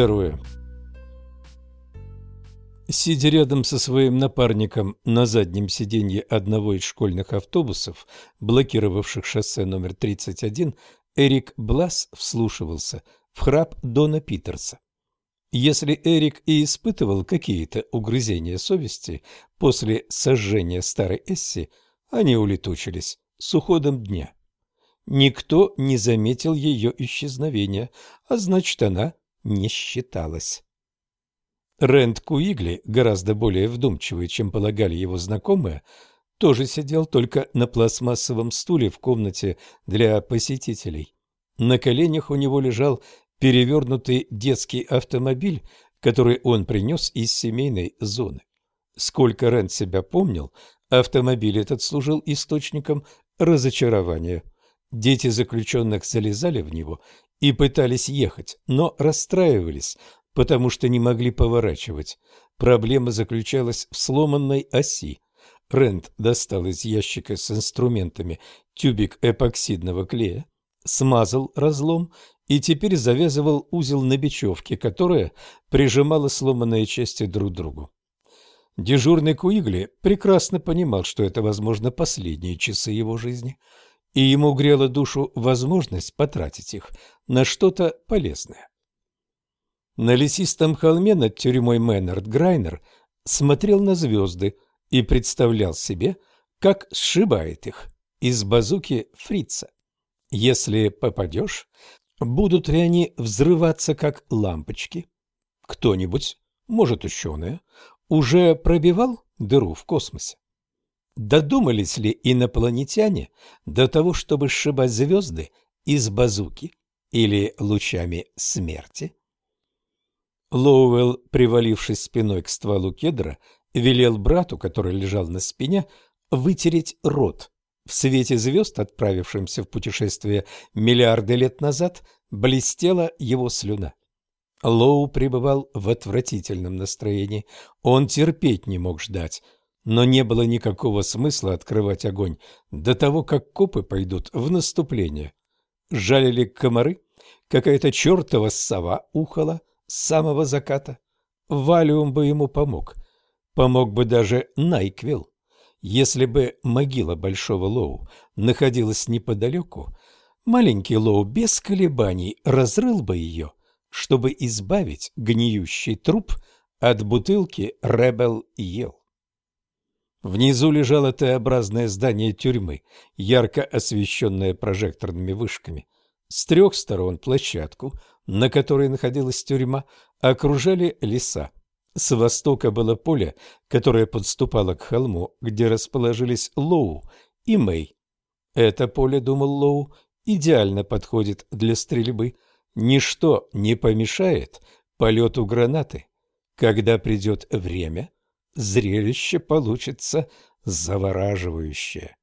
Второе. Сидя рядом со своим напарником на заднем сиденье одного из школьных автобусов, блокировавших шоссе номер 31, Эрик Блас вслушивался в храп Дона Питерса. Если Эрик и испытывал какие-то угрызения совести после сожжения старой Эсси, они улетучились с уходом дня. Никто не заметил ее исчезновения, а значит, она не считалась. Рэнд Куигли, гораздо более вдумчивый, чем полагали его знакомые, тоже сидел только на пластмассовом стуле в комнате для посетителей. На коленях у него лежал перевернутый детский автомобиль, который он принес из семейной зоны. Сколько Рэнд себя помнил, автомобиль этот служил источником разочарования. Дети заключенных залезали в него и пытались ехать, но расстраивались, потому что не могли поворачивать. Проблема заключалась в сломанной оси. Рент достал из ящика с инструментами тюбик эпоксидного клея, смазал разлом и теперь завязывал узел на бечевке, которая прижимала сломанные части друг к другу. Дежурный Куигли прекрасно понимал, что это, возможно, последние часы его жизни, и ему грела душу возможность потратить их на что-то полезное. На лесистом холме над тюрьмой Мэннард Грайнер смотрел на звезды и представлял себе, как сшибает их из базуки фрица. Если попадешь, будут ли они взрываться, как лампочки? Кто-нибудь, может, ученые, уже пробивал дыру в космосе? Додумались ли инопланетяне до того, чтобы сшибать звезды из базуки или лучами смерти? Лоуэлл, привалившись спиной к стволу кедра, велел брату, который лежал на спине, вытереть рот. В свете звезд, отправившимся в путешествие миллиарды лет назад, блестела его слюна. Лоу пребывал в отвратительном настроении. Он терпеть не мог ждать, но не было никакого смысла открывать огонь до того, как копы пойдут в наступление. Жалили комары, какая-то чертова сова ухала, с самого заката. Валиум бы ему помог. Помог бы даже Найквилл. Если бы могила Большого Лоу находилась неподалеку, маленький Лоу без колебаний разрыл бы ее, чтобы избавить гниющий труп от бутылки Ребел Ел. Внизу лежало Т-образное здание тюрьмы, ярко освещенное прожекторными вышками. С трех сторон площадку, на которой находилась тюрьма, окружали леса. С востока было поле, которое подступало к холму, где расположились Лоу и Мэй. Это поле, думал Лоу, идеально подходит для стрельбы. Ничто не помешает полету гранаты. Когда придет время, зрелище получится завораживающее.